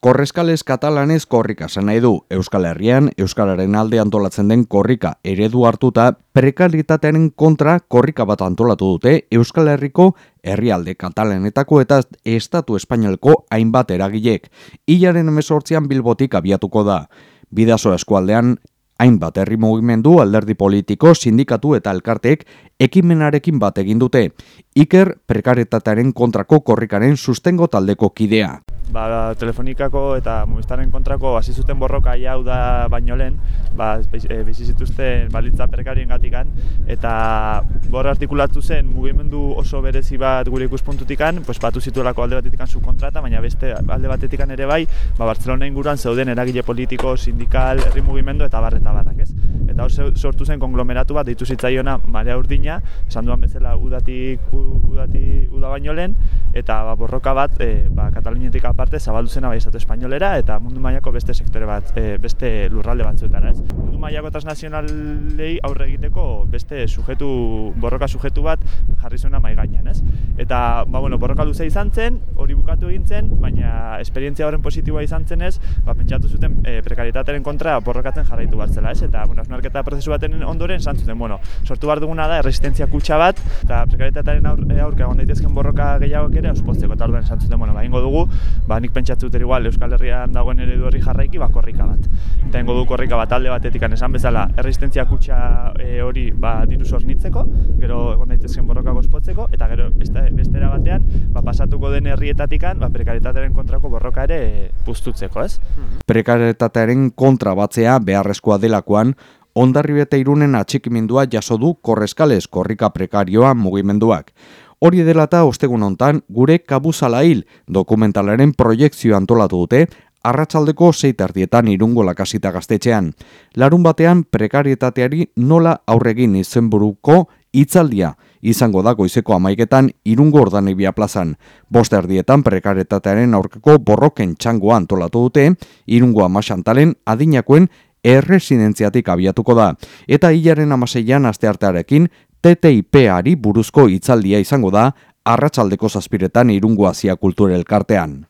Korreskales katalanez korrika nahi du. Euskal Herrian, Euskalaren alde antolatzen den korrika eredu hartuta, prekaritatearen kontra korrika bat antolatu dute Euskal Herriko herrialde katalanetako eta estatu espainolko hainbat eragilek. Ilaren emesortzian bilbotik abiatuko da. Bidazo eskualdean, hainbat herri mugimendu, alderdi politiko, sindikatu eta elkarteek ekimenarekin bat egin dute. Iker prekaritatearen kontrako korrikaren sustengo taldeko kidea ba, telefonikako eta mugistaren kontrako hasi zuten borroka hau da baino lehen, ba, bizi zituzten balitza perkarien gatikan, eta bor artikulatu zen mugimendu oso berezi bat gure ikuspuntutikan, pues, batu zituelako alde batetikan zu kontrata, baina beste alde batetikan ere bai, ba, Barcelona inguruan zeuden eragile politiko, sindikal, herri mugimendu eta barreta barrak, ez? Eta hor sortu zen konglomeratu bat ditu zitzaiona marea urdina, esan duan bezala udatik, udatik, uda baino lehen, eta ba, borroka bat e, ba, Kataluniatik aparte zabaldu zena bai estatu espainolera eta mundu mailako beste sektore bat, e, beste lurralde batzuetara, ez? Mundu mailako transnazionalei aurre egiteko beste sujetu, borroka sujetu bat jarri zuena mai gainean, ez? Eta ba, bueno, borroka luze izan zen, hori bukatu egin zen, baina esperientzia horren positiboa izan zen ez, ba, pentsatu zuten e, prekaritatearen kontra borrokatzen jarraitu bat zela, ez? Eta, bueno, osnarketa prozesu baten ondoren zantzuten, bueno, sortu behar duguna da, erresistentzia kutsa bat, eta prekaritatearen aurka egon daitezken borroka gehiago ere ospotzeko eta orduan santzuten, bueno, ba, ingo dugu, ba, nik pentsatzu dut igual Euskal Herrian dagoen eredu horri jarraiki, ba, korrika bat. Eta ingo du korrika bat alde batetik esan bezala, erresistentzia kutsa e, hori ba, diru sornitzeko, gero egon daitezken borroka gozpotzeko, eta gero beste, bestera batean, ba, pasatuko den herrietatik ba, prekaritatearen kontrako borroka ere puztutzeko, ez? Prekaritatearen kontra batzea beharrezkoa delakoan, Ondarri eta irunen atxikimendua jaso du korreskales korrika prekarioa mugimenduak. Hori dela eta ostegun hontan gure kabuzala hil dokumentalaren proiektzio antolatu dute arratsaldeko zeitardietan irungo lakasita gaztetxean. Larun batean prekarietateari nola aurregin izenburuko hitzaldia izango da goizeko amaiketan irungo ordanibia plazan. Bost erdietan prekaretatearen aurkeko borroken txangoa antolatu dute, irungo amasantalen adinakoen erresidentziatik abiatuko da. Eta hilaren amaseian asteartearekin TTIP-ari buruzko hitzaldia izango da arratsaldeko zazpiretan irungo azia kulturelkartean.